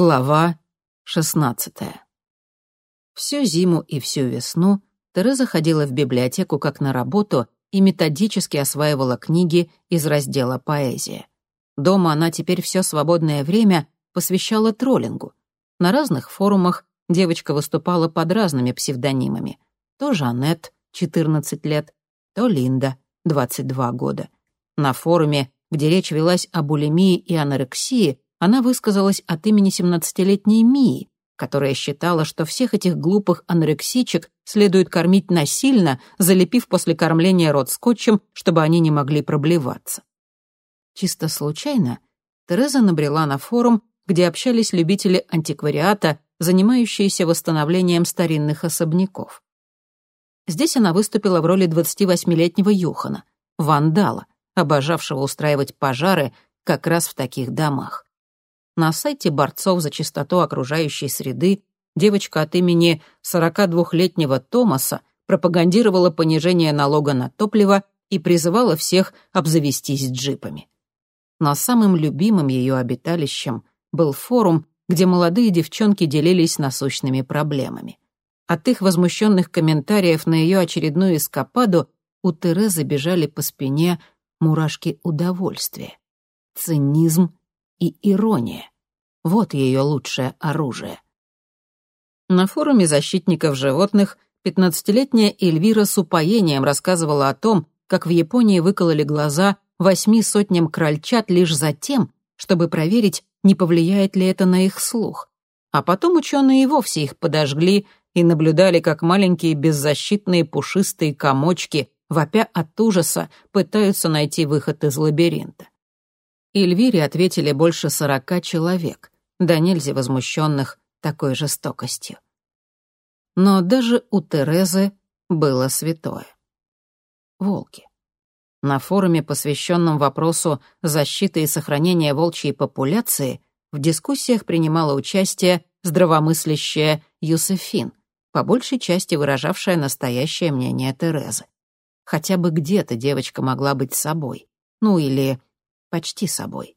Глава шестнадцатая. Всю зиму и всю весну Тереза ходила в библиотеку как на работу и методически осваивала книги из раздела «Поэзия». Дома она теперь все свободное время посвящала троллингу. На разных форумах девочка выступала под разными псевдонимами. То Жанет, 14 лет, то Линда, 22 года. На форуме, где речь велась о булимии и анорексии, она высказалась от имени 17-летней Мии, которая считала, что всех этих глупых анорексичек следует кормить насильно, залепив после кормления рот скотчем, чтобы они не могли проблеваться. Чисто случайно Тереза набрела на форум, где общались любители антиквариата, занимающиеся восстановлением старинных особняков. Здесь она выступила в роли 28-летнего Юхана, вандала, обожавшего устраивать пожары как раз в таких домах. На сайте борцов за чистоту окружающей среды девочка от имени 42-летнего Томаса пропагандировала понижение налога на топливо и призывала всех обзавестись джипами. Но самым любимым ее обиталищем был форум, где молодые девчонки делились насущными проблемами. От их возмущенных комментариев на ее очередную эскападу у Терезы бежали по спине мурашки удовольствия. Цинизм и ирония. Вот ее лучшее оружие. На форуме защитников животных 15-летняя Эльвира с упоением рассказывала о том, как в Японии выкололи глаза восьми сотням крольчат лишь за тем, чтобы проверить, не повлияет ли это на их слух. А потом ученые и вовсе их подожгли и наблюдали, как маленькие беззащитные пушистые комочки, вопя от ужаса, пытаются найти выход из лабиринта. Эльвире ответили больше сорока человек, да нельзя возмущенных такой жестокостью. Но даже у Терезы было святое. Волки. На форуме, посвященном вопросу защиты и сохранения волчьей популяции, в дискуссиях принимала участие здравомыслящая Юсефин, по большей части выражавшая настоящее мнение Терезы. Хотя бы где-то девочка могла быть собой. Ну или почти собой.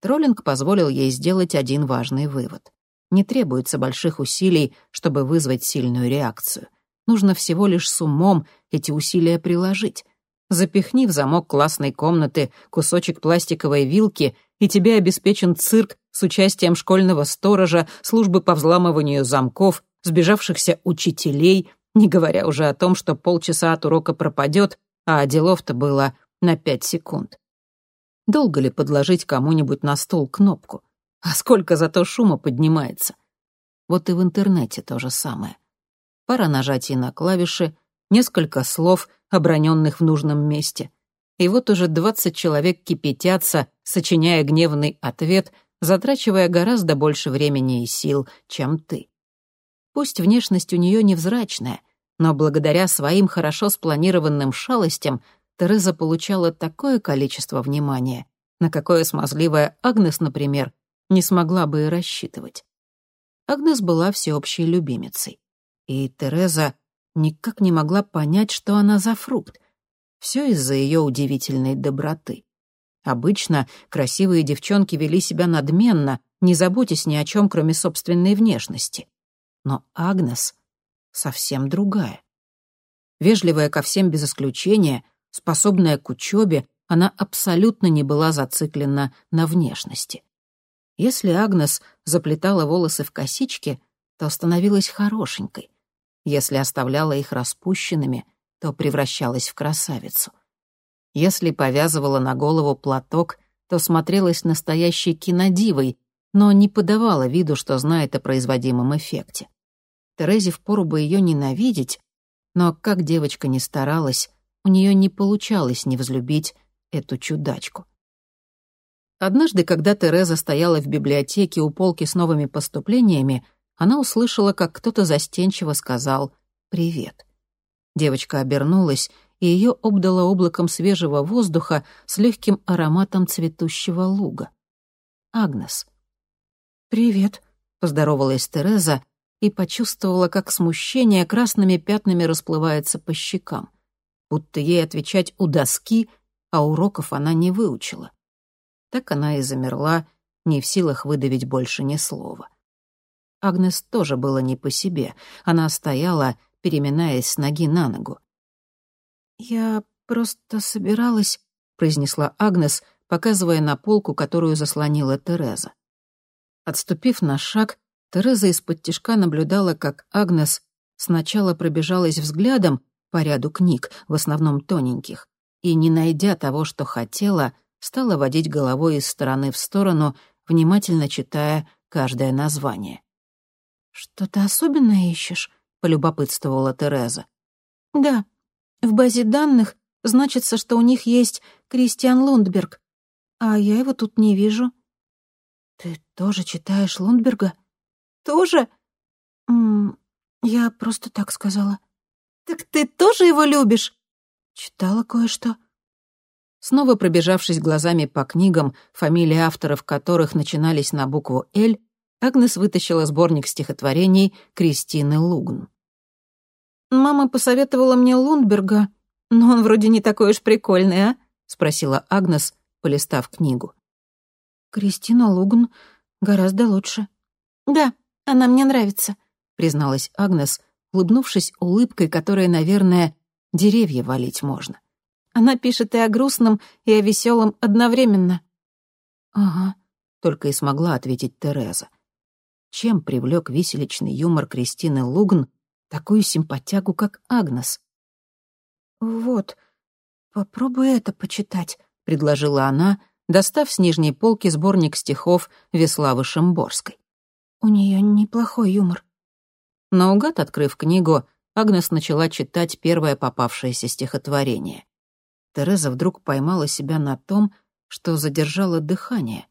Троллинг позволил ей сделать один важный вывод. Не требуется больших усилий, чтобы вызвать сильную реакцию. Нужно всего лишь с умом эти усилия приложить. Запихни в замок классной комнаты кусочек пластиковой вилки, и тебе обеспечен цирк с участием школьного сторожа, службы по взламыванию замков, сбежавшихся учителей, не говоря уже о том, что полчаса от урока пропадет, а делов-то было на пять секунд. Долго ли подложить кому-нибудь на стол кнопку? А сколько зато шума поднимается? Вот и в интернете то же самое. Пара нажатий на клавиши, несколько слов, оброненных в нужном месте. И вот уже двадцать человек кипятятся, сочиняя гневный ответ, затрачивая гораздо больше времени и сил, чем ты. Пусть внешность у нее невзрачная, но благодаря своим хорошо спланированным шалостям Тереза получала такое количество внимания, на какое смазливая Агнес, например, не смогла бы и рассчитывать. Агнес была всеобщей любимицей. И Тереза никак не могла понять, что она за фрукт. Все из-за ее удивительной доброты. Обычно красивые девчонки вели себя надменно, не заботясь ни о чем, кроме собственной внешности. Но Агнес совсем другая. Вежливая ко всем без исключения, Способная к учебе, она абсолютно не была зациклена на внешности. Если Агнес заплетала волосы в косички, то становилась хорошенькой. Если оставляла их распущенными, то превращалась в красавицу. Если повязывала на голову платок, то смотрелась настоящей кинодивой, но не подавала виду, что знает о производимом эффекте. Терезе впору бы ее ненавидеть, но как девочка не старалась, у нее не получалось не взлюбить эту чудачку. Однажды, когда Тереза стояла в библиотеке у полки с новыми поступлениями, она услышала, как кто-то застенчиво сказал «Привет». Девочка обернулась, и ее обдало облаком свежего воздуха с легким ароматом цветущего луга. Агнес. «Привет», — поздоровалась Тереза и почувствовала, как смущение красными пятнами расплывается по щекам будто ей отвечать у доски, а уроков она не выучила. Так она и замерла, не в силах выдавить больше ни слова. Агнес тоже было не по себе. Она стояла, переминаясь с ноги на ногу. «Я просто собиралась», — произнесла Агнес, показывая на полку, которую заслонила Тереза. Отступив на шаг, Тереза из-под тишка наблюдала, как Агнес сначала пробежалась взглядом по ряду книг, в основном тоненьких, и, не найдя того, что хотела, стала водить головой из стороны в сторону, внимательно читая каждое название. «Что-то особенное ищешь?» — полюбопытствовала Тереза. «Да, в базе данных значится, что у них есть Кристиан Лундберг, а я его тут не вижу». «Ты тоже читаешь Лундберга?» «Тоже?» «Я просто так сказала». «Так ты тоже его любишь?» «Читала кое-что». Снова пробежавшись глазами по книгам, фамилии авторов которых начинались на букву «Л», Агнес вытащила сборник стихотворений Кристины Лугн. «Мама посоветовала мне Лундберга, но он вроде не такой уж прикольный, а?» — спросила Агнес, полистав книгу. «Кристина Лугн гораздо лучше». «Да, она мне нравится», — призналась Агнес, улыбнувшись улыбкой, которая, наверное, деревья валить можно. «Она пишет и о грустном, и о веселом одновременно». «Ага», — только и смогла ответить Тереза. Чем привлек виселичный юмор Кристины Лугн такую симпатягу, как Агнес? «Вот, попробуй это почитать», — предложила она, достав с нижней полки сборник стихов Веславы Шимборской. «У нее неплохой юмор». Наугад открыв книгу, Агнес начала читать первое попавшееся стихотворение. Тереза вдруг поймала себя на том, что задержала дыхание.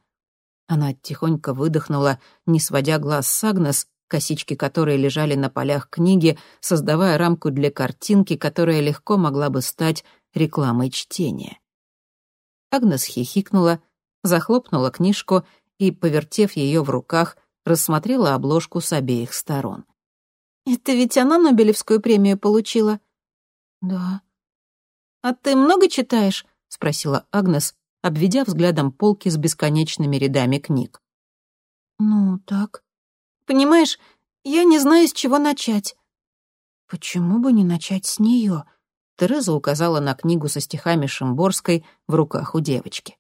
Она тихонько выдохнула, не сводя глаз с Агнес, косички которой лежали на полях книги, создавая рамку для картинки, которая легко могла бы стать рекламой чтения. Агнес хихикнула, захлопнула книжку и, повертев ее в руках, рассмотрела обложку с обеих сторон. «Это ведь она Нобелевскую премию получила?» «Да». «А ты много читаешь?» — спросила Агнес, обведя взглядом полки с бесконечными рядами книг. «Ну, так. Понимаешь, я не знаю, с чего начать». «Почему бы не начать с нее?» Тереза указала на книгу со стихами Шимборской в руках у девочки.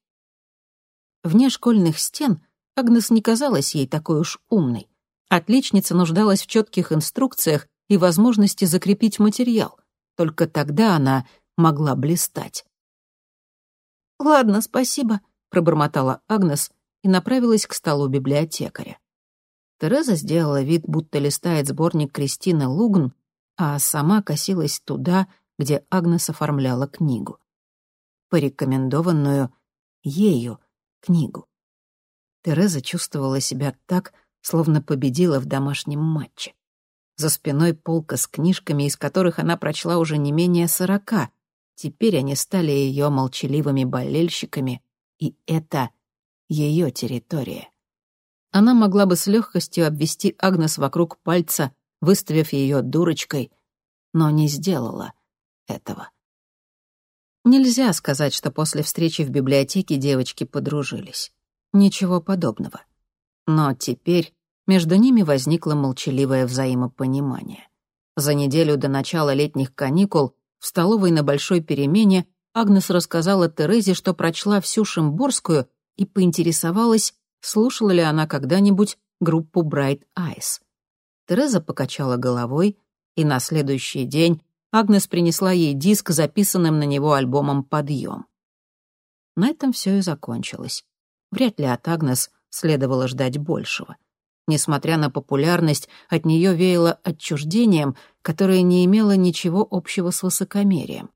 Вне школьных стен Агнес не казалась ей такой уж умной. Отличница нуждалась в четких инструкциях и возможности закрепить материал. Только тогда она могла блистать. «Ладно, спасибо», — пробормотала Агнес и направилась к столу библиотекаря. Тереза сделала вид, будто листает сборник Кристины Лугн, а сама косилась туда, где Агнес оформляла книгу. Порекомендованную ею книгу. Тереза чувствовала себя так, словно победила в домашнем матче. За спиной полка с книжками, из которых она прочла уже не менее сорока, Теперь они стали ее молчаливыми болельщиками, и это ее территория. Она могла бы с легкостью обвести Агнес вокруг пальца, выставив ее дурочкой, но не сделала этого. Нельзя сказать, что после встречи в библиотеке девочки подружились. Ничего подобного. Но теперь между ними возникло молчаливое взаимопонимание. За неделю до начала летних каникул в столовой на большой перемене Агнес рассказала Терезе, что прочла всю Шимборскую и поинтересовалась, слушала ли она когда-нибудь группу Bright Eyes. Тереза покачала головой, и на следующий день Агнес принесла ей диск, записанным на него альбомом «Подъем». На этом все и закончилось. Вряд ли от Агнес следовало ждать большего — Несмотря на популярность, от нее веяло отчуждением, которое не имело ничего общего с высокомерием.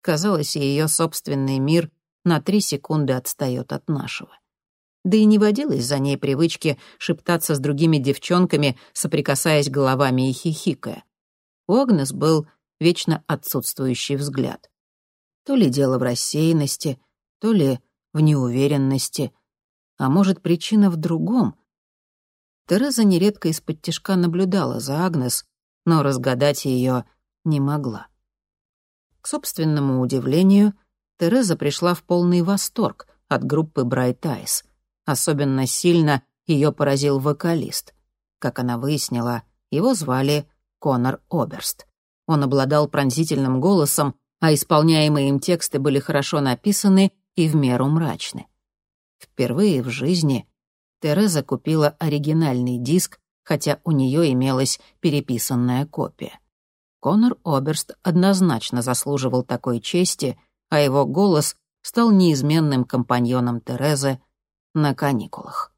Казалось, ее собственный мир на три секунды отстает от нашего. Да и не водилось за ней привычки шептаться с другими девчонками, соприкасаясь головами и хихикая. У Агнес был вечно отсутствующий взгляд. То ли дело в рассеянности, то ли в неуверенности, а может, причина в другом, Тереза нередко из-под тишка наблюдала за Агнес, но разгадать ее не могла. К собственному удивлению, Тереза пришла в полный восторг от группы Bright Eyes. Особенно сильно ее поразил вокалист. Как она выяснила, его звали Конор Оберст. Он обладал пронзительным голосом, а исполняемые им тексты были хорошо написаны и в меру мрачны. Впервые в жизни Тереза купила оригинальный диск, хотя у нее имелась переписанная копия. Конор Оберст однозначно заслуживал такой чести, а его голос стал неизменным компаньоном Терезы на каникулах.